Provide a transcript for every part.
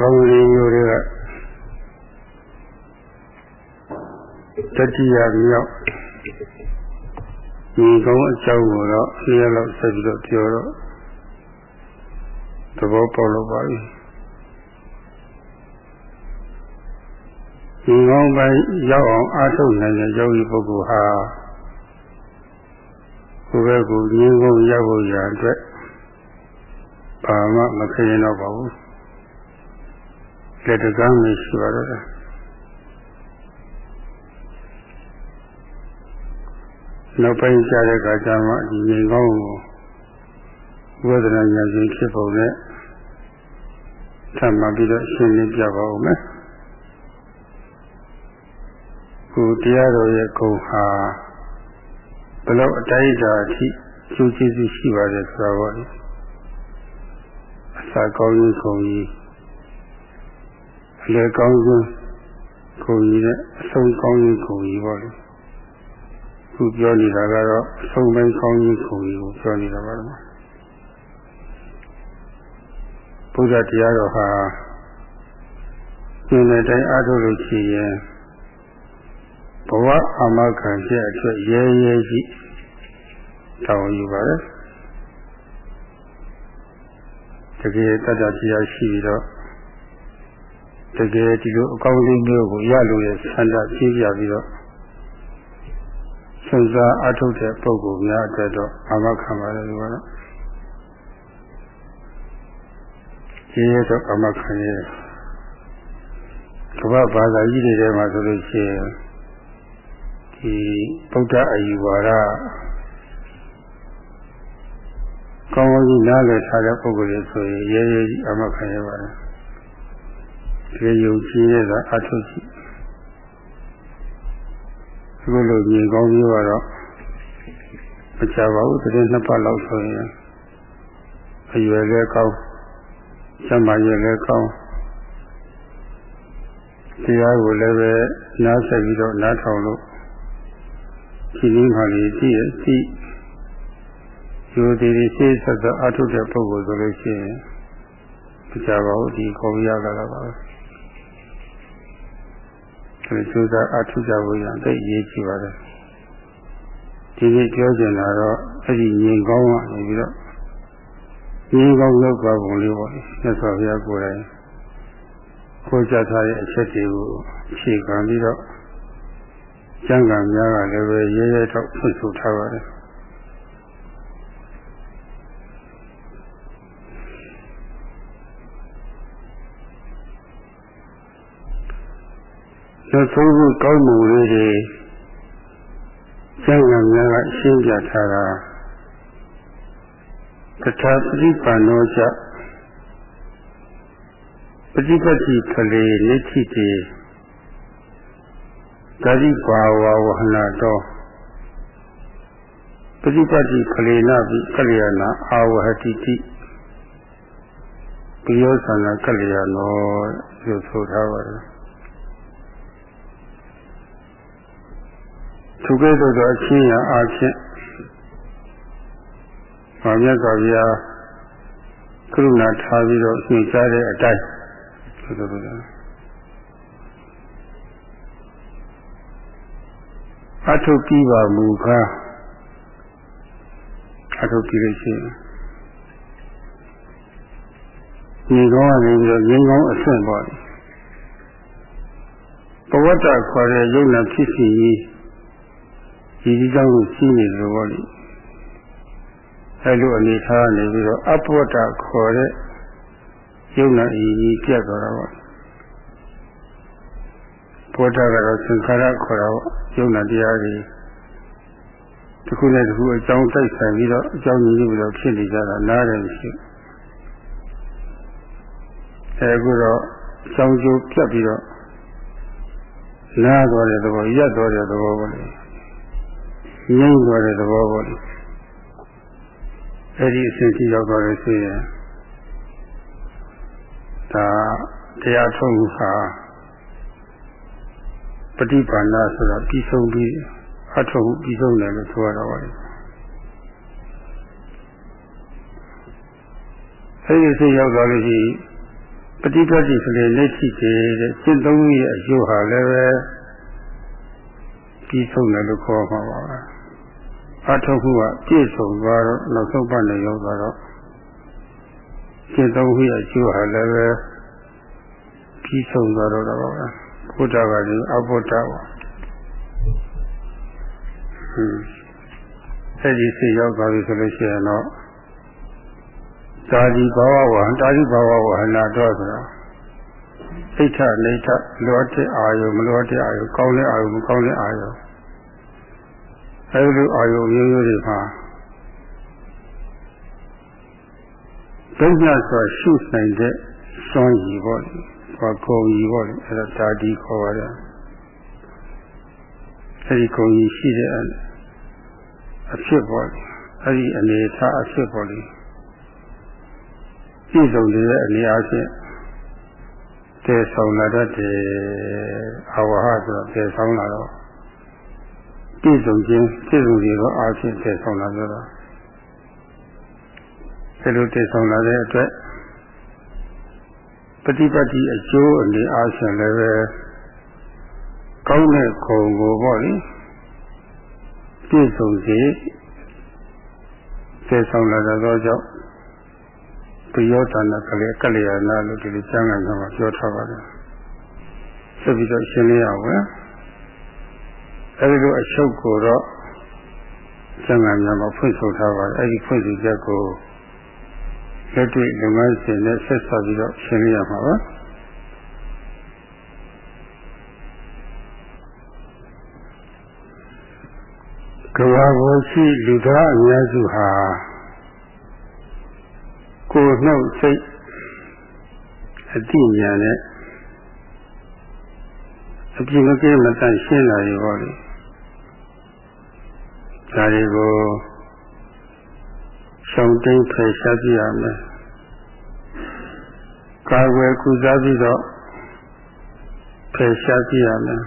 ကောင်းလေးမျိုးတွေကတတိယမြောက်ဒီကောင်းအကြောင်းကိုတော့နှစ်ရက်လောက်ဆက်ပြီးတော့ပြောတော့သဘောပေါက်လို့ပါပြီဒီကောင်းပိုင်းရောက်အောင်အားထုတ်နိုင်တဲ့ယောဂီပုဂ္ဂိုလ်ဟာကိုယ်ပဲကိုငြင်းကုန်ရောက်ဖို့ရအတွက်ဘာမှမခရင်တော့ပါဘူး လက်တကားမရှိပါတော့တာနောက်ပိုင်းကျတဲ့အခါကျမှဒီငြိမ်ကောင်းကိုဝေဒနာဉာဏ်ရှင်ဖြစ်ပုံနဲ့ထပ်မှပြီးတော့ရှင်းလင်းပြပါဦးမယ်ကိုတရားတော်ရဲ့ဂုဏ်ဟာဘယ်လောက်အတိုင်းအတာအထိကျိုးကျေးဇူးရှိပါတယ်ဆိုတာပေါ့လေအစာကောင်းကြီးခုံကြီး အလေကောင်းဆုံးခုံကြီးနဲ့အဆုံးကောင်းကြီးခုံကြီးပေါ့လေခုပြောနေတာကတော့အဆုံးပိုင်းကောင်းကြီးခုံကြီးကိုပြောနေတာပါတော့ဘုရားတရားတော်ဟာဒီနေ့တိုင်းအားထုတ်လို့ရှိရင်ဘဝအာမခံချက်အတွက်ရဲရဲရှိတောင်းယူပါတယ်တကယ်တတ်တတရားရှိပြီးတော့ တကယ်ဒီလိုအကောင်းလေးမျိုးကိုရလို့ရဆန္ဒကြီးပြပြီးတော့စဉ်းစားအထုတ်တဲ့ပုဂ္ဂိုလ်များအတွက်တော့အာမခံပါတယ်ဒီကတော့ဒီရတော့အာမခံရကမ္ဘာဘာသာကြီးတွေထဲမှာဆိုလို့ရှိရင်ဒီဗုဒ္ဓအယူဝါဒကောင်းကောင်းကြီးနားလည်ထားတဲ့ပုဂ္ဂိုလ်တွေဆိုရင်ရဲရဲကြီးအမခံရပါတယ်။ ဒီယုံကြည်တဲ့ကအထုရှိအခုလိုညီကောင်းပြီးတော့မချပါဘူးတည်းနှစ်ပတ်လောက်ဆိုရင်အရွယ်လည်းကောင်းစမရွယ်လည်းကောင်းတရားကိုလည်းပဲနားဆက်ပြီးတော့နားထောင်လို့ဒီနည်းမှလေးကြည့်ရကြည့်ယူသည်ဒီစိတ်ဆက်ဆက်အထုတဲ့ပုဂ္ဂိုလ်ဆိုလို့ရှိရင်မကြပါဘူးဒီခေါ်ရလာတာပါဒီ ကျိုးစားအထုကြဖို့ရတဲ့ရေးကြည့်ပါတယ်ဒီနေ့ပြောချင်တာတော့အဲ့ဒီငြိမ်ကောင်းကနေပြီးတော့ငြိမ်ကောင်းလောက်ပါပုံလေးပေါ့မြတ်စွာဘုရားကိုယ်တိုင်ခေါ်ကြထားတဲ့အချက်တွေကိုအခြေခံပြီးတော့ကျမ်းဂန်များကလည်းပဲရဲရဲတော့ဆွဆိုထားပါတယ် နောက်ဆုံးခုကောင်းမှုလေးတွေကျမ်းဂန်များကရှင်းပြထားတာတထာပရိပန္နောချပฏิပတ်တိခလေနိတိတေဂရိဘာဝဝဟနာတောပฏิပတ်တိခလေနပိကလျာဏအာဝဟတိတိပိယောသနာကလျာနောလို့ဆိုထားပါတယ် သူကဲ့သို့သောအချင်းရာအားဖြင့်ဘာမြတ်စွာဘုရားကရုဏာထားပြီးတော့ညွှန်ကြားတဲ့အတိုင်းဆိုတော့အထုပ်ပြီးပါမူကားအထုပ်ပြီးလို့ရှိရင်ဒီကောင်းကနေပြီးတော့ငင်းကောင်းအဆင့်ပေါ့ဘဝတ္တခေါ်တဲ့ယုံနာဖြစ်စီကြီး ဒီဒီကြောင့်ကိုရှိနေတယ်ပေါ့လေအဲလိုအနေထားနေပြီးတော့အပဝတ္တခေါ်တဲ့ယုံနာအကြီးပြတ်သွားတာပေါ့ဘောဓကတော့သင်္ခါရခေါ်တာပေါ့ယုံနာတရားတွေတစ်ခုနဲ့တစ်ခုအကြောင်းတိုက်ဆိုင်ပြီးတော့အကြောင်းကြီးပြီးတော့ဖြစ်နေကြတာနားတယ်ရှိအဲအခုတော့အကြောင်းကျိုးပြတ်ပြီးတော့နားသွားတဲ့သဘောရက်သွားတဲ့သဘောပေါ့လေ ငြိမ့်သွားတဲ့သဘောပေါ့လေအဲ့ဒီအစဉ်ကြီးရောက်သွားလို့ရှိရင်ဒါတရားထုံးမှုဟာပฏิပါဏဆိုတာပြီးဆုံးပြီးအထုံးပြီးဆုံးတယ်လို့ဆိုရတော့ပါတယ်အဲဒီစိတ်ရောက်သွားလို့ရှိပฏิပတ်တိဆိုတဲ့လက်ရှိတည်းတဲ့စိတ်သုံးရဲ့အကျိုးဟာလည်းပဲပြီးဆုံးတယ်လို့ခေါ်မှာပါပဲ အထောက်ခုကပြည့်စုံသွားတော့နောက်ဆုံးပတ်နဲ့ရောက်သွားတော့စိတ်သုံးရဲ့အကျိုးဟာလည်းပဲပြီးဆုံးသွားတော့တော့ပါပဲဘုဒ္ဓဘာသာအဘုဒ္ဓပါဟွန်းအဲဒီစိတ်ရောက်သွားပြီဆိုလို့ရှိရင်တော့သာဒီဘာဝဝဟတာဒီဘာဝဝဟနာတော့ဆိုတာစိတ်ထနေထလောတဲ့အာယုမလောတဲ့အာယုကောင်းတဲ့အာယုမကောင်းတဲ့အာယု အဲဒီလိုအာယုမျိုးမျိုးတွေမှာဒုညဆိုရှုနိုင်တဲ့စွမ်းရည်ပေါ့လေဟောကုံရည်ပေါ့လေအဲဒါသာဒီခေါ်ပါတယ်အဲဒီကုံရည်ရှိတဲ့အဖြစ်ပေါ့လေအဲဒီအနေထားအဖြစ်ပေါ့လေပြည့်စုံတဲ့အနေအားဖြင့်တည်ဆောင်လာတတ်တယ်အဝဟဆိုတော့တည်ဆောင်လာတော့ ပြည့်စုံခြင်းပြည့်စုံခြင်းတော့အားဖြင့်တည်ဆောင်လာကြတော့ဒီလိုတည်ဆောင်လာတဲ့အတွက်ပฏิပတ်တိအကျိုးအနေအားဖြင့်လည်းပဲကောင်းတဲ့ခုံကိုပေါ့လေပြည့်စုံစေတည်ဆောင်လာသောကြောင့်ပယောတနာကလေးကလျာဏလို့ဒီလိုကျမ်းဂန်မှာပြောထားပါတယ်ဆက်ပြီးတော့ရှင်းလင်းအောင်ပဲ အဲဒီလိုအချုပ်ကိုတော့ကျမ်းဂန်များမှာဖွင့်ဆိုထားပါတယ်အဲဒီဖွင့်ဆိုချက်ကိုလက်တွေ့လုပ်ငန်းရှင်နဲ့ဆက်ဆက်ပြီးတော့ရှင်းလင်းရမှာပါကဘာဘောရှိလူသားအများစုဟာကိုယ်နှုတ်စိတ်အတိညာနဲ့အပြည့်မကင်းမတန့်ရှင်းလာရေပေါ့လေ ဒါတွေကိုရှောင်တိန်ဖယ်ရှားပြရမယ်ကာဝယ်ကုစားပြီးတော့ဖယ်ရှားပြရမယ်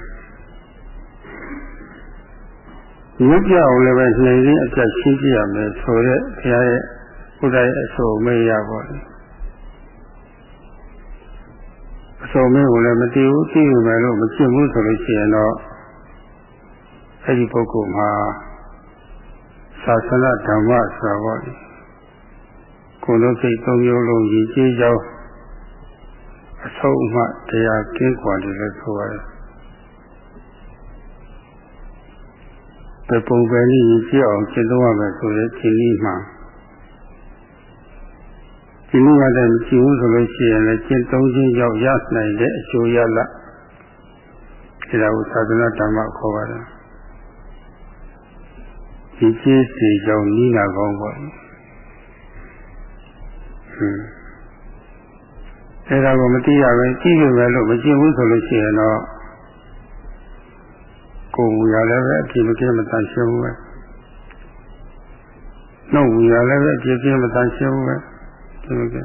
မြတ်ပြောင်းလည်းပဲနှိမ်ရင်းအပြတ်ရှင်းပြရမယ်ဆိုတဲ့ဘုရားရဲ့ဘုရားရဲ့အဆိုမေးရပါလေအဆိုမေးကိုလည်းမသိဘူးသိယူမယ်လို့မရှင်းဘူးဆိုလို့ရှိရင်တော့အဲ့ဒီပုဂ္ဂိုလ်မှာ သာသနာဓမ္မဆိုတာပေါ့လေကိုယ်လုံးစိတ်သုံးမျိုးလုံးရည်ကြည်ကြောင်းအဆုံးအမတရားကင်းကွာတယ်လို့ဆိုရတယ်ဘယ်ပုံပဲနည်းကြည့်အောင်ရှင်းသုံးရမယ်ဆိုရင်ဒီနည်းမှာဒီနည်းကလည်းကြည့်ဦးဆိုလို့ရှိရင်လည်းရှင်းသုံးခြင်းရောက်ရနိုင်တဲ့အကျိုးရလဒီလိုသာသနာဓမ္မခေါ်ပါတယ် ဒီကျေးစီကြောင့်နီးနာကောင်းပေါ့ဟွန်းအဲဒါကိုမသိရပဲကြည့်ရမယ်လို့မကြည့်ဘူးဆိုလို့ရှိရင်တော့ကိုယ်မူရလည်းပဲအပြည့်မကင်းမတန်ရှင်းဘူးပဲနှုတ်မူရလည်းပဲအပြည့်ကင်းမတန်ရှင်းဘူးပဲဒီလိုက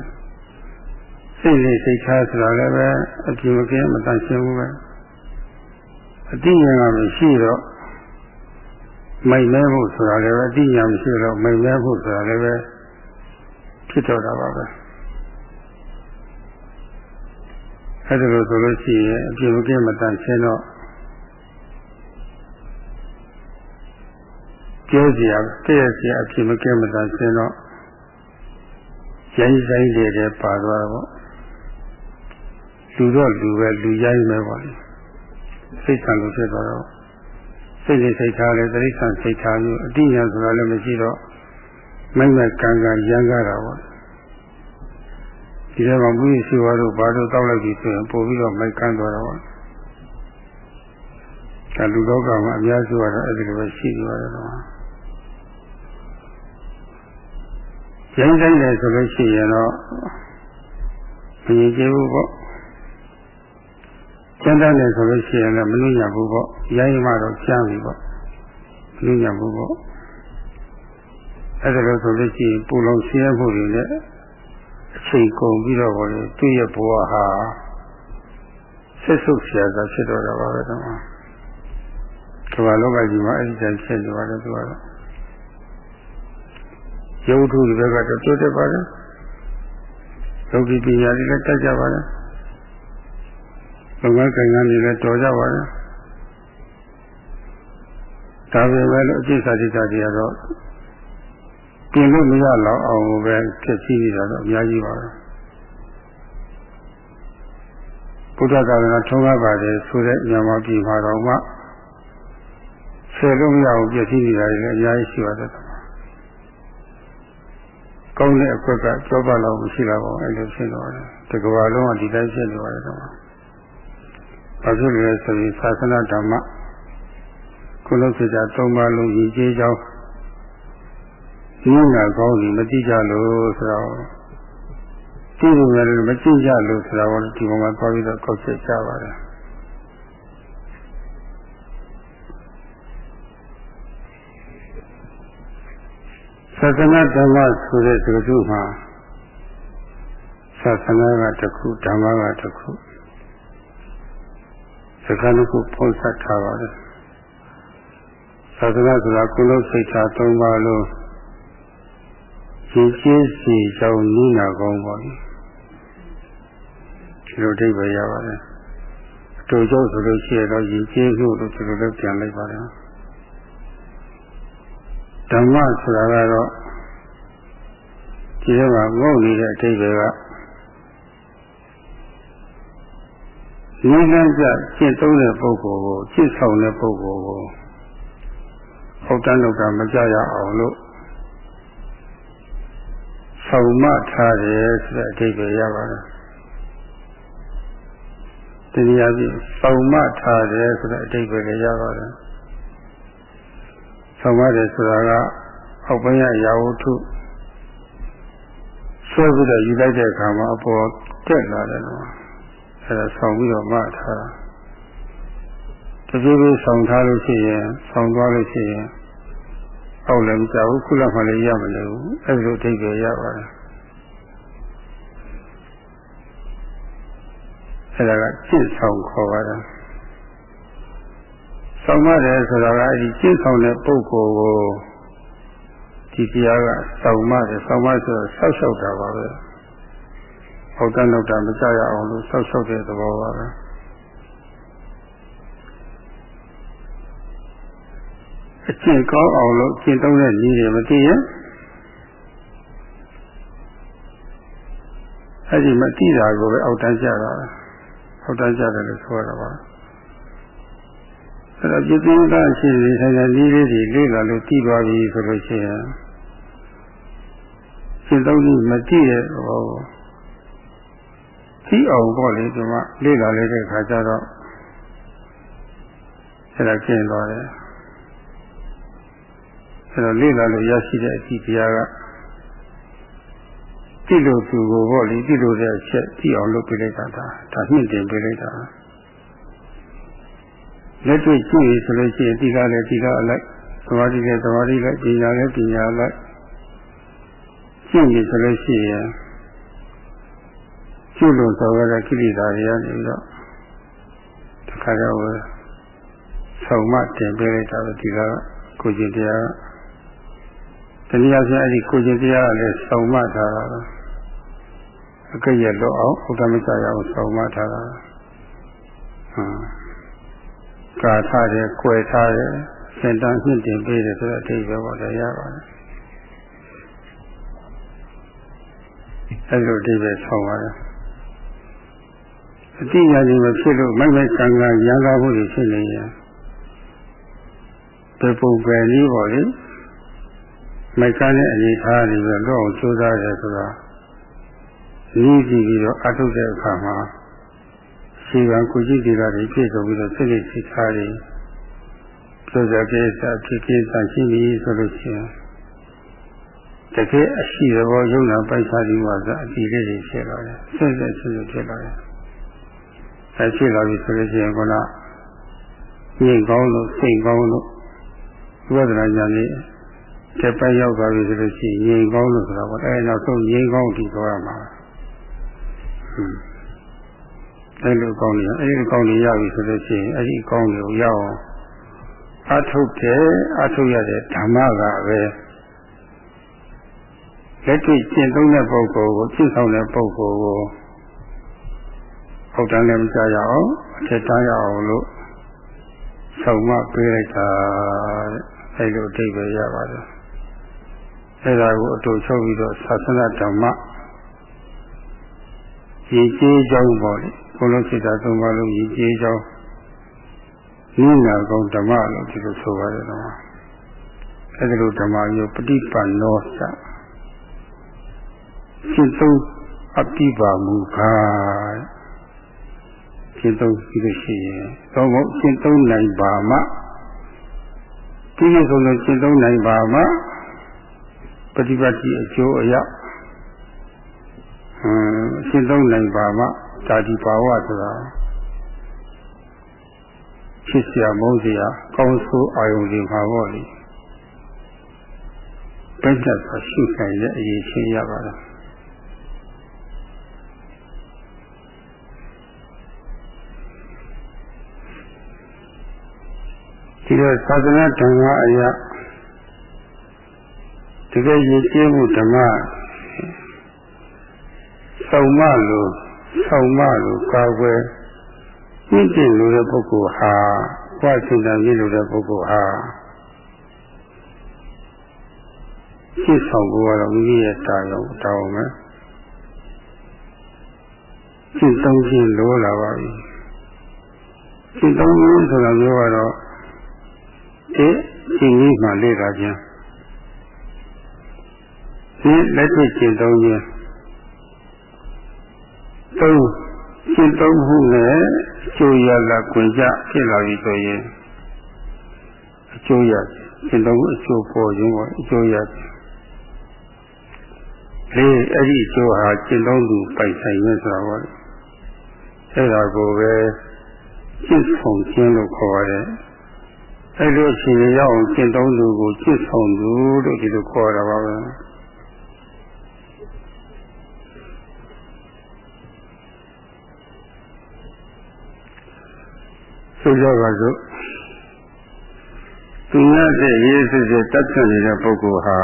စိတ်လေးစိတ်ထားဆိုတာလည်းပဲအပြည့်မကင်းမတန်ရှင်းဘူးပဲအတိညာကမရှိတော့ မိုက်မဲဖို့ဆိုတာလည်းပဲအတိညာမရှိတော့မိုက်မဲဖို့ဆိုတာလည်းပဲဖြစ်တော့တာပါပဲအဲ့ဒါလို့ဆိုလို့ရှိရင်အပြည့်မကင်းမတန်ရှင်းတော့ပြောစရာတည့်ရစရာအဖြစ်မကဲမသာရှင်းတော့ရိုင်းဆိုင်တွေတည်းပါသွားတော့လူတော့လူပဲလူရိုင်းပဲပေါ့လေစိတ်ဆံလို့ဖြစ်သွားတော့ စိတ်နဲ့စိတ်ထားလဲတိရစ္ဆာန်စိတ်ထားမျိုးအတိညာဆိုတာလည်းမရှိတော့မိုက်မိုက်ကံကံရမ်းကားတာပေါ့ဒီထဲမှာမှုရရှိသွားတော့ဘာလို့တောက်လိုက်ပြီဆိုရင်ပို့ပြီးတော့မိုက်ကန်းသွားတော့ဒါလူလောကမှာအများစုကတော့အဲ့ဒီလိုပဲရှိနေပါတယ်တော့ရိုင်းဆိုင်တယ်ဆိုလို့ရှိရင်တော့မရင်ကျေဘူးပေါ့ ကျန်တတ်တယ်ဆိုလို့ရှိရင်လည်းမနှုညံ့ဘူးပေါ့ရိုင်းမှတော့ကျမ်းပြီပေါ့မနှုညံ့ဘူးပေါ့အဲ့ဒါလို့ဆိုလို့ရှိရင်ပူလုံဆင်းရဲမှုတွေနဲ့အချိန်ကုန်ပြီးတော့ဘောလေသူ့ရဲ့ဘဝဟာဆက်ဆုပ်ဆရာသာဖြစ်တော့တာပါပဲတော့ဒီမှာလောကကြီးမှာအဲ့ဒီတိုင်းဖြစ်နေပါတယ်သူကတော့ယုတ်ထုတွေကတော့တွေ့တတ်ပါတယ်ယောဂီပညာတွေလည်းတတ်ကြပါတယ် လုပ်ငန်းကိုင်ငန်းတွေလည်းတော်ကြပါလားဒါပေမဲ့လို့အကျင့်စာတိတာတွေကတော့ပြင်လို့မရတော့အောင်ပဲဖြစ်စီနေတာတော့အများကြီးပါပဲဘုရားသာသနာထုံးကားပါတယ်ဆိုတဲ့ညမှာပြည်မှာတော့မှဆယ်လို့မရအောင်ပြည့်စည်နေတာတွေလည်းအများကြီးရှိပါတယ်ကောင်းတဲ့အခွက်ကကြောပါလောက်မရှိတော့ဘူးအဲ့လိုဖြစ်တော့တယ်တကဘာလုံးကဒီတိုင်းဖြစ်နေပါတယ်တော့ ဘာဖြစ်လဲဆိုရင်သာသနာဓမ္မကုလစေတာ၃ပါးလုံးရည်ကြည်ကြောင်းဉာဏ်ကကောင်းပြီမတိကြလို့ဆိုတော့သိလို့လည်းမကြည့်ကြလို့ဆိုတော့ဒီမှာသွားပြီးတော့ကောက်ချက်ကြပါတယ်သာသနာဓမ္မဆိုတဲ့သူတို့မှာသာသနာကတစ်ခုဓမ္မကတစ်ခု စကားတစ်ခုပုံစပ်ထားပါတယ်သာသနာဆိုတာကုလစိတ်ထား၃ပါးလုံးရည်ကျင်းစီကြောင့်နိနာကောင်းပါပြီဒီလိုအဓိပ္ပာယ်ရပါတယ်အတူကျုပ်ဆိုလို့ရှိရတော့ရည်ကျင်းမှုလို့ဒီလိုလည်းပြန်လိုက်ပါတယ်ဓမ္မဆိုတာကတော့ဒီထဲမှာငုံနေတဲ့အဓိပ္ပာယ်က ဉာဏ်ကကြရှင်းသုံးတဲ့ပုဂ္ဂိုလ်ကိုရှင်းဆောင်တဲ့ပုဂ္ဂိုလ်ကိုဟုတ်တန်းတော့ကမကြရအောင်လို့ဆောင်မထားတယ်ဆိုတဲ့အဓိပ္ပာယ်ရပါတယ်တရားပြဆောင်မထားတယ်ဆိုတဲ့အဓိပ္ပာယ်လည်းရပါတယ်ဆောင်ရတယ်ဆိုတာကအောက်ပိုင်းရရာဝတ္ထုဆွဲပြီးတော့ယူလိုက်တဲ့အခါမှာအပေါ်တက်လာတယ်နော် အဲဒါဆောင်ပြီးတော့မှထားတာတဖြည်းဖြည်းဆောင်ထားလို့ရှိရင်ဆောင်သွားလို့ရှိရင်အောက်လည်းမကြဘူးခုလောက်မှလည်းရမလို့အဲ့လိုအဓိပ္ပာယ်ရပါတယ်အဲ့ဒါကကျင့်ဆောင်ခေါ်ပါတယ်ဆောင်ရတယ်ဆိုတာကအဲ့ဒီကျင့်ဆောင်တဲ့ပုဂ္ဂိုလ်ကိုဒီတရားကဆောင်မတယ်ဆောင်မဆိုတော့ဆောက်ရှောက်တာပါပဲ ဟောက်တန်းတော့တာမကြရအောင်လို့ဆောက်ရှောက်တဲ့သဘောပါပဲအကျင့်ကောင်းအောင်လို့ကျင့်သုံးတဲ့နည်းတွေမသိရင်အဲ့ဒီမသိတာကိုပဲအောက်တန်းကြတာအောက်တန်းကြတယ်လို့ဆိုရတာပါအဲ့တော့ပြည့်စုံတာရှိတဲ့ဆိုင်ရာနည်းလေးတွေလေ့လာလို့သိသွားပြီဆိုလို့ရှိရင်ရှင်းသုံးပြီးမကြည့်တဲ့ဟော ကြည့်အောင်ပေါ့လေဒီမှာလေ့လာလိုက်တဲ့ခါကျတော့အဲ့ဒါကျင်းသွားတယ်အဲ့တော့လေ့လာလို့ရရှိတဲ့အကြည့်တရားကကြည့်လို့သူကိုပေါ့လေကြည့်လို့တဲ့အချက်ကြည့်အောင်လုပ်ပြလိုက်တာဒါဒါနှင့်တင်ပြလိုက်တာလက်တွေ့ကြည့်ရဆိုလို့ရှိရင်ဒီကလည်းဒီကအလိုက်သမာဓိလည်းသမာဓိလိုက်ပညာလည်းပညာလိုက်ကျင့်ပြီဆိုလို့ရှိရင် ကျွလို့ဆိုရတဲ့ကိလေသာတွေကနေတော့တခါတော့ဆုံးမတင်ပေးလိုက်တာပဲဒီကကိုကျင်တရားတနည်းအားဖြင့်အဲ့ဒီကိုကျင်တရားကလည်းဆုံးမထားတာအကြရလို့အောင်ဥဒ္ဓမချရအောင်ဆုံးမထားတာဟမ်ကာထားတယ်၊ကွယ်ထားတယ်၊စင်တန်းနှင့်တင်ပေးတယ်ဆိုတဲ့အဓိပ္ပာယ်ပေါ်တယ်ရပါတယ်အဲ့လိုအဓိပ္ပာယ်ဆောင်ပါတယ် အတိအကျမဖြစ်လို့မိုက်မိုက်ကံကရံကားမှုတွေဖြစ်နေရင်ဒီပုံပဲနည်းပေါ့လေမိုက်ကနဲ့အနေထားနေပြီးတော့အောင်ကြိုးစားတယ်ဆိုတော့ဤကြည့်ပြီးတော့အထုတ်တဲ့အခါမှာရှိကံကိုကြည့်ကြတာတွေပြည့်စုံပြီးတော့စိတ်လေးစိတ်ထားတွေပြောကြကိစ္စဖြစ်ကိစ္စရှိပြီဆိုလို့ရှိရင်တကယ်အရှိတော်ယုံနာပိုက်စားပြီးမှသာအတီးလေးတွေဖြစ်လာတယ်ဆက်ဆက်ဆက်ဆက်ဖြစ်လာတယ် အဲဖြစ်လာပြီဆိုလို့ရှိရင်ကညင်ကောင်းလို့စိတ်ကောင်းလို့ဝိပဿနာဉာဏ်လေးတက်ပိုက်ရောက်သွားပြီဆိုလို့ရှိရင်ငြိမ်ကောင်းလို့ဆိုတာပေါ့အဲနောက်ဆုံးငြိမ်ကောင်းဒီသွားရမှာဟွန်းအဲလိုကောင်းနေအဲဒီကောင်းနေရပြီဆိုလို့ရှိရင်အဲဒီကောင်းတွေကိုရအောင်အထုတ်တယ်အထုတ်ရတဲ့ဓမ္မကပဲလက်တွေ့ကျင့်သုံးတဲ့ပုဂ္ဂိုလ်ကိုကျင့်ဆောင်တဲ့ပုဂ္ဂိုလ်ကို ဟုတ်တယ်လည်းမကြရအောင်အထက်တန်းရအောင်လို့ဆောင်မပေးလိုက်တာအဲလိုအဓိပ္ပာယ်ရပါတယ်အဲဒါကိုအတူချုပ်ပြီးတော့သာသနာဓမ္မရည်ကြီးကြောင်းပေါ့လေဘုလုံးစိတ်ဓာတ်သုံးပါလို့ရည်ကြီးကြောင်းနိနာကောဓမ္မလို့ဒီလိုဆိုပါတယ်တော့အဲဒီလိုဓမ္မမျိုးပฏิပန်နောစရှင်းသုံးအပိပါမူခာ ရှင်းသုံးပြီးလို့ရှိရင်တော့မဟုတ်ရှင်းသုံးနိုင်ပါမှဒီလိုဆိုလို့ရှင်းသုံးနိုင်ပါမှပฏิပတ်တိအကျိုးအရောက်အင်းရှင်းသုံးနိုင်ပါမှတာတိဘာဝဆိုတာဖြစ်เสียမုန်းเสียကောင်းဆိုးအာယုန်တွေမှာပေါ့လေပြည့်စုံစွာရှိနိုင်တဲ့အရေးချင်းရပါတ ဒီတော့သာသနာဓမ္မအရာတကယ်ရည်ကျင်းမှုဓမ္မဆောင်မလို့ဆောင်မလို့ကာကွယ်ပြည့်ကျင်လို့တဲ့ပုဂ္ဂိုလ်ဟာဘဝစင်တန်ပြည့်လို့တဲ့ပုဂ္ဂိုလ်ဟာရှင်းဆောင်ဖို့ကတော့မိမိရဲ့တာရုံတောင်းမယ်ရှင်းသုံးခြင်းလိုလာပါပြီရှင်းသုံးခြင်းဆိုတာမျိုးကတော့ ဒီရှင်းကြီးမှလေ့လာခြင်းဒီလက်တွေ့ရှင်းသုံးခြင်းသုံးရှင်းသုံးမှုနဲ့အကျိုးရလာခွင့်ကြဖြစ်လာပြီဆိုရင်အကျိုးရရှင်းသုံးမှုအကျိုးပေါ်ခြင်းပေါ့အကျိုးရလေအဲ့ဒီအကျိုးဟာရှင်းသုံးသူပိုက်ဆိုင်ရဆိုတာပေါ့အဲ့ဒါကိုပဲရှင်းဆောင်ခြင်းလို့ခေါ်ရတယ် အဲ့လိုအချိန်ရောက်အောင်ရှင်းသုံးသူကိုရှင်းဆောင်သူလို့ဒီလိုခေါ်တာပါပဲဆိုကြပါစို့သူရတဲ့ရေးစစ်စစ်တတ်ဖြတ်နေတဲ့ပုဂ္ဂိုလ်ဟာ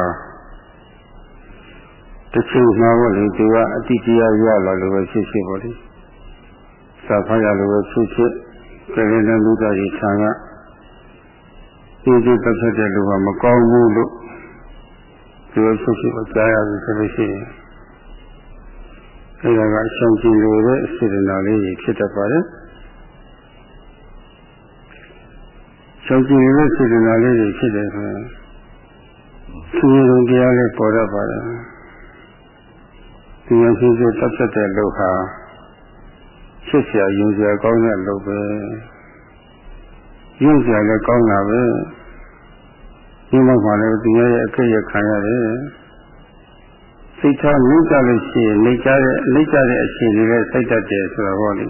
တချို့မှာပေါ့လေသူကအတိတရားရလာလို့ပဲဖြစ်ဖြစ်ပေါ့လေစာဖတ်ရလို့ပဲဖြစ်ဖြစ်ကလေးနဲ့လူသားကြီးဆံက ဒီဒီတတ်ဖြတ်တဲ့လူကမကောင်းဘူးလို့သူဖြစ်ဖြစ်ကိုကြားရပြီဆိုလို့ရှိရင်အဲဒါကအရှုံးကြည့်လို့တဲ့အစေတနာလေးကြီးဖြစ်တတ်ပါတယ်ရှုံးကြည့်လို့စေတနာလေးကြီးဖြစ်တယ်ဆိုရင်သူရုံတရားလေးပေါ်တတ်ပါတယ်ဒီရင်ဖြစ်ဖြစ်တက်သက်တဲ့လူဟာဖြစ်เสียယုံเสียကောင်းတဲ့လူပဲ ရုပ်ဆရာလည်းကောင်းတာပဲဒီနောက်မှာလည်းသူရဲ့အခက်ရခံရတယ်စိတ်ထားမြင့်ကြလို့ရှိရင်နေကြတဲ့နေကြတဲ့အခြေအနေနဲ့စိတ်တတ်တယ်ဆိုတော့ဟောလေ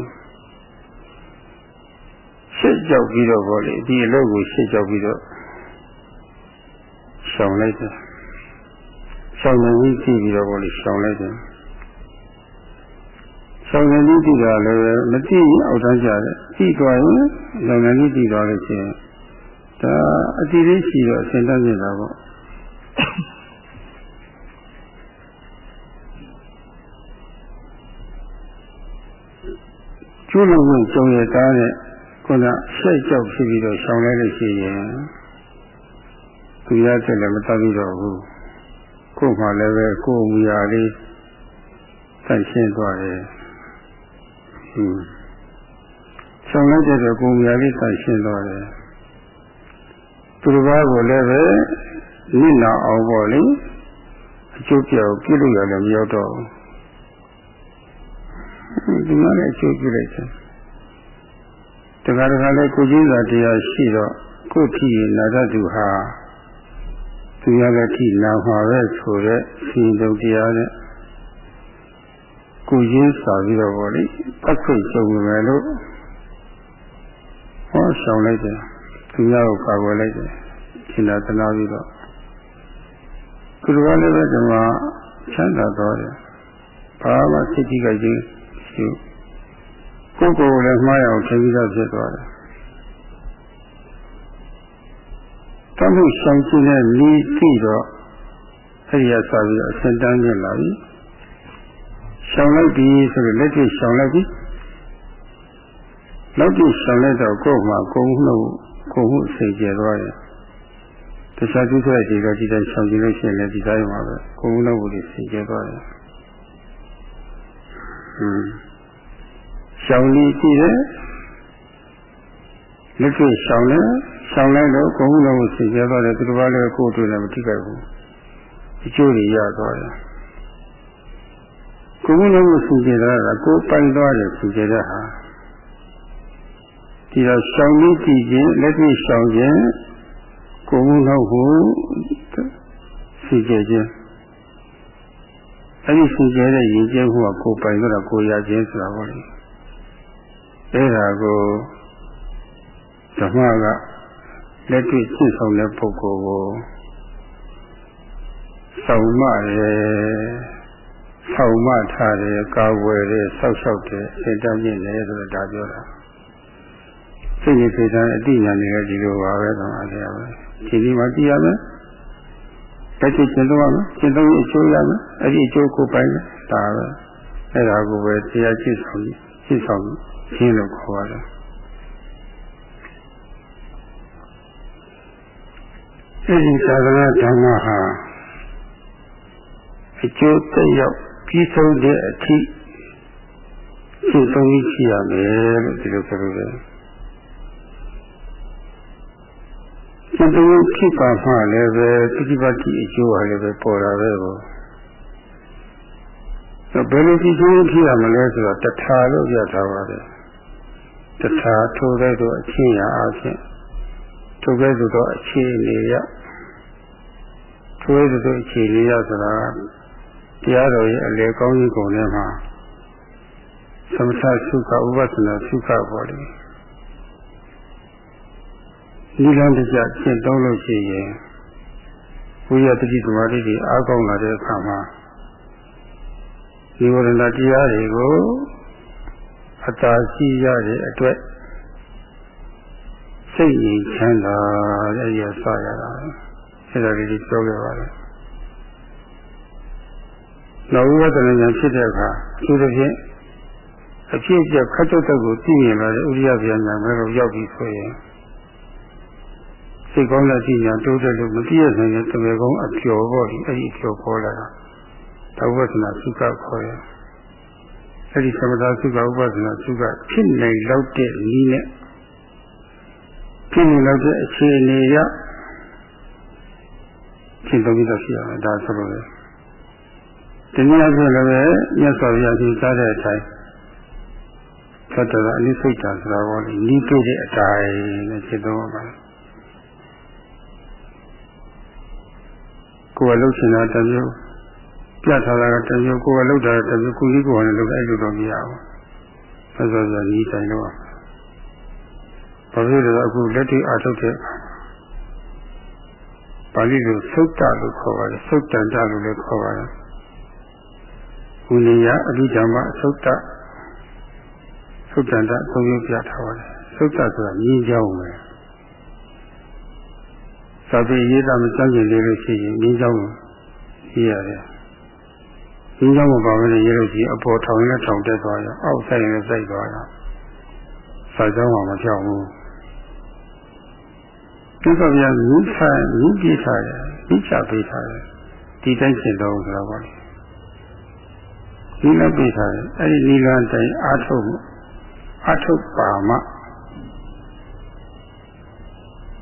ရှစ်ကြောက်ပြီးတော့ဟောလေဒီအလုပ်ကိုရှစ်ကြောက်ပြီးတော့ရှောင်လိုက်တယ်ရှောင်နေပြီးကြည့်ပြီးတော့ဟောလေရှောင်လိုက်တယ် ဆောင်ရည်လေးကြည့်တာလည်းမကြည့်အောက်တန်းကြတယ်ကြည့်သွားရင်ဆောင်ရည်လေးကြည့်သွားလို့ရှိရင်ဒါအတိလေးရှိတော့အစဉ်တတ်နေတာပေါ့ကျိုးလုံးဝင်ကြုံရတာတဲ့ခုနရှက်ကြောက်ဖြစ်ပြီးတော့ရှောင်လိုက်လို့ရှိရင်သူရတဲ့လည်းမတတ်ပြီးတော့ဘူးကို့မှာလည်းပဲကို့မူရာလေးတန့်ရှင်းသွားတယ် ဆောင်လိုက်တဲ့ကိုယ်မြာလေးတန်ရှင်းသွားတယ်သူတစ်ပါးကိုလည်းပဲနိနာအောင်ပေါ့လေအကျိုးပြောက်ပြုလို့ရတယ်မရောက်တော့ဘူးဒီမှာလည်းအကျိုးပြုလိုက်တယ်တခါတခါလည်းကိုကြီးစာတရားရှိတော့ကိုထီနာတတ်သူဟာသူရတဲ့ထိလာမှာပဲဆိုတဲ့ရှင်တုံတရားနဲ့ ကိုရင်းစာပြီးတော့ဗောလေပတ်ခွင့်ကြုံမယ်လို့ဟောဆောင်လိုက်တယ်သူများကိုကာကွယ်လိုက်တယ်ရှင်သာသနာပြီးတော့သူတို့ကလည်းပဲဒီမှာချမ်းသာတော့တယ်ဘာမှစိတ်ကြီးကကြီးရှိကိုယ်ကိုယ်လည်းမှားရအောင်ထင်ပြီးတော့ဖြစ်သွားတယ်တမှုဆောင်ကျင်တဲ့ဤသိတော့အဲဒီကစပြီးအစင်တန်းကျလာပြီ ရှောင်လိုက်ပြီဆိုတော့လက်တွေ့ရှောင်လိုက်ပြီလက်တွေ့ရှောင်လိုက်တော့ကိုယ်မှာကိုယ်မှုကိုယ်မှုစိတ်ကျေသွားတယ်တခြားသူဆိုတဲ့ဒီကဒီတိုင်းရှောင်ကြည့်လို့ရှိရင်လည်းဒီတိုင်းမှာပဲကိုယ်မှုလို့ဘူးစိတ်ကျေသွားတယ်ဟွန်းရှောင်လေးကြည့်တယ်လက်တွေ့ရှောင်တယ်ရှောင်လိုက်တော့ကိုယ်မှုလို့စိတ်ကျေသွားတယ်သူတစ်ပါးလည်းကိုယ်တွေ့တယ်မထိခိုက်ဘူးအကျိုးတွေရသွားတယ် ကိုယ်မှုလို့စိတ်ကျေသွားတာကိုယ်ပိုင်သွားတယ်စိတ်ကျေတဲ့ဟာဒီတော့ရှောင်ပြီးကြည့်ခြင်းလက်တွေ့ရှောင်ခြင်းကိုယ်မှုလို့ကိုစိတ်ကျေခြင်းအဲ့ဒီစိတ်ကျေတဲ့ရင်ကျဲမှုကကိုယ်ပိုင်တော့ကိုယ်ရခြင်းဆိုတာပေါ့လေအဲ့ဒါကိုဓမ္မကလက်တွေ့ရှင်းဆောင်တဲ့ပုဂ္ဂိုလ်ကိုဆောင်မတယ် ဆောင်မထားတယ်ကာဝယ်တယ်ဆောက်ရှောက်တယ်အတတ်မြင့်တယ်ဆိုတော့ဒါပြောတာစိတ်ရစိတ်တိုင်းအတိညာနေလည်းဒီလိုပါပဲတော့အားရပါဒီဒီမှာကြည့်ရမယ်တက်ချင်ကျင့်တော့မယ်ကျင့်တော့အကျိုးရမယ်အဲ့ဒီအကျိုးကိုပိုင်တယ်ဒါပဲအဲ့ဒါကိုပဲတရားကျင့်ဆောင်ကျင့်ဆောင်ရှင်းလို့ခေါ်ရတယ်အဲ့ဒီသာသနာဓမ္မဟာအကျိုးတက်ရောက် ပြီးဆုံးတဲ့အထိရှင်းသုံးပြီးရှိရမယ်လို့ဒီလိုပြောလို့ရှင်းသုံးဖြစ်ပါမှလည်းပဲပိဋိပတ်တိအကျိုးဟာလည်းပဲပေါ်တာပဲပေါ့ဘယ်လိုကြည့်ချင်းဖြစ်ရမလဲဆိုတော့တထာလို့ပြထားပါတယ်တထာထိုတဲ့တော့အချင်းရာအချင်းထိုကဲ့သို့သောအခြေအနေရထိုကဲ့သို့သောအခြေအနေရဆိုတာ တရားတော်ရဲ့အလေကောင်းကြီးကုန်ထဲမှာသမထသုခဥပဒနာသုခပေါ်တယ်နိလန်းတကြရှင်းသုံးလို့ရှိရင်ဝိရတတိသမာဓိတွေအားကောင်းလာတဲ့အခါမှာဒီဝရဏတရားတွေကိုအတာရှိရတဲ့အတွက်စိတ်ကြီးချမ်းသာတဲ့ရစရတာအဲ့ဒါလေးကြီးပြောခဲ့ပါတယ် နောက်ဝိပဿနာဉာဏ်ဖြစ်တဲ့အခါသူတစ်ဖြင့်အဖြစ်အပျက်ခတ်တုတ်တုတ်ကိုသိမြင်လာတဲ့ဥရိယဗျာညာမဲ့လို့ရောက်ပြီဆိုရင်စိတ်ကောင်းတဲ့သိညာတိုးတက်လို့မပြည့်စုံတဲ့တမေကောင်းအကျော်ပေါ့ဒီအဲ့ဒီအကျော်ပေါ်လာတာသဝဆနာသုခခေါ်ရအဲ့ဒီသမထသုခဥပဒနာသုခဖြစ်နိုင်လောက်တဲ့နည်းနဲ့ဖြစ်နိုင်လောက်တဲ့အခြေအနေရရှင်းသုံးပြီးတော့ရှိရမယ်ဒါဆိုလို့ ဒီနည်းအားဖြင့်လည်းမြတ်စွာဘုရားရှင်ကြားတဲ့အတိုင်းသတ္တရာအနိစိတ်တာဆိုတာဘောလေနီးပြတဲ့အတိုင်းနဲ့ရှင်းသုံးပါမယ်ကိုယ်ကလှုပ်ရှင်တာတစ်မျိုးပြထားတာကတစ်မျိုးကိုယ်ကလှုပ်တာတစ်မျိုးကိုကြီးကိုယ်ကလည်းလှုပ်အဲ့လိုတော့မရဘူးဆက်စောစောနီးတိုင်းတော့ဘာဖြစ်လို့လဲအခုလက်တွေ့အားထုတ်တဲ့ပါဠိလိုသုတ်တလို့ခေါ်ပါတယ်သုတ်တန်တလို့လည်းခေါ်ပါတယ် ဝိနည်းအဓိဓမ္မသုတ်တသုတ်တန်တသုံးမျိုးပြထားပါတယ်သုတ်တဆိုတာမြင်းကြောင်းပဲသာပေရေးတာမစမ်းကျင်လေးလို့ရှိရင်မြင်းကြောင်းရေးရတယ်မြင်းကြောင်းမပါဘဲနဲ့ရေးလို့ရှိရင်အပေါ်ထောင်နဲ့ထောင်တက်သွားရအောက်ဆိုင်နဲ့စိုက်သွားရစာကြောင်းမှမပြောင်းဘူးဒီကဗျာမြင်းဆိုင်မြင်းပြေးထားတယ်မြင်းချပေးထားတယ်ဒီတိုင်းရှင်းတော့ဆိုတာပါလေ နီလပေးထားတယ်အဲ့ဒီနီလတိုင်းအာထုတ်မှုအာထုတ်ပါမှ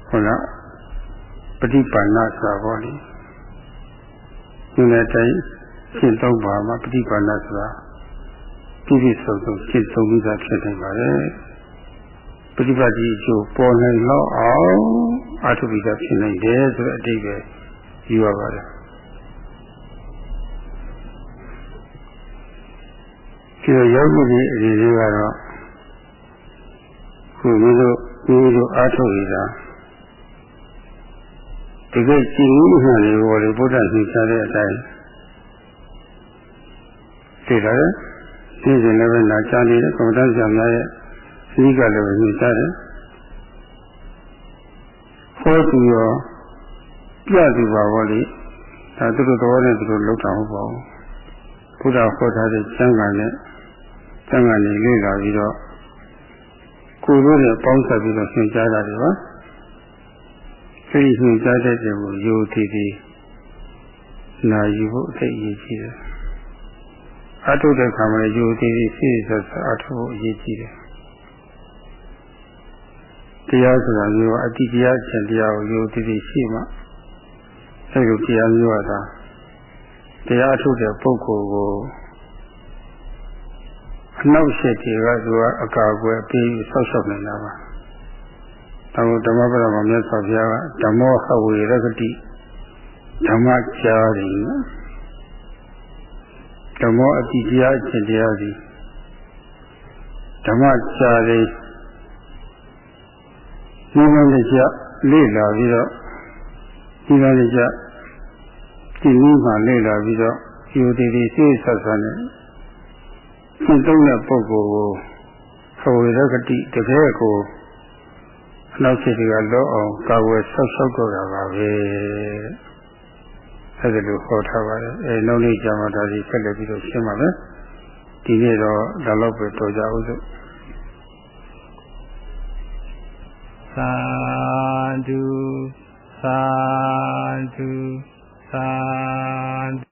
ဟုတ်လားပฏิပန္နဆိုတာပေါ့လေဒီနဲ့တိုင်းရှင်းတော့ပါမှပฏิပန္နဆိုတာပြည့်ပြည့်စုံစုံရှင်းဆုံးပြီးသားဖြစ်နိုင်ပါတယ်ပฏิပတ်ကြီးအကျိုးပေါ်နိုင်တော့အောင်အာထုပိကဖြစ်နိုင်တယ်ဆိုတဲ့အတိတ်ပဲယူရပါတယ် ဒီတော့ယောဂီကြီးအရေးကြီးကတော့ခုမျိုးတို့မျိုးတို့အာထုရတာဒီကိစ္စကြီးမှန်တယ်ဘောလေဘုရားရှင်ရှားတဲ့အတိုင်းသိတယ်ဒီစဉ်လည်းပဲနာချနေတဲ့ကမ္ဘာတဆရာများရဲ့ဒီကလည်းညွှန်ကြားတယ်ဟောသူရောပြသူပါဘောလေဒါသူတို့တော်နဲ့သူတို့လောက်တာဟုတ်ပါဘူးဘုရားဟောထားတဲ့ကျမ်းဂန်နဲ့ ကျမ်းဂန်ကြီးလေ့လာပြီးတော့ကိုယ်တို့နဲ့ပေါင်းစပ်ပြီးတော့သင်ကြားတာတွေပါအဲဒီသင်ကြားတဲ့တွေကိုယုံတည်တည်နာယူဖို့အသိအရေးကြီးတယ်အထုတဲ့ခါမှာယုံတည်တည်စိစိဆက်ဆက်အထုဖို့အရေးကြီးတယ်တရားဆိုတာမျိုးအတိတရားခြင်းတရားကိုယုံတည်တည်ရှိမှအဲလိုတရားမျိုးရတာတရားထုတ်တဲ့ပုဂ္ဂိုလ်ကို အနောက်ရှက်တွေကသူကအကာအကွယ်ပေးဆောက်ရှောက်နေတာပါ။ဒါကိုဓမ္မပဒမှာမြတ်စွာဘုရားကဓမ္မောဟဝေရဂတိဓမ္မကြားရည်ဓမ္မောအတိတရားအရှင်တရားစီဓမ္မကြားရည်ဒီလိုနဲ့ကြလေ့လာပြီးတော့ဒီလိုနဲ့ကြဒီနည်းမှလေ့လာပြီးတော့ယူတည်တည်စိတ်ဆက်ဆက် နဲ့ရှင်းသုံးတဲ့ပုဂ္ဂိုလ်ကိုသဝေရဂတိတကယ်ကိုအနောက်စိတ်တွေကလောအောင်ကာဝယ်ဆောက်ရှောက်တော့တာပါပဲအဲဒီလိုဟောထားပါတယ်အဲနောက်နေ့ကျမှဒါကြီးဆက်လက်ပြီးတော့ရှင်းပါမယ်ဒီနေ့တော့ဒါတော့ပဲတော်ကြအောင်စို့သာဓုသာဓုသာ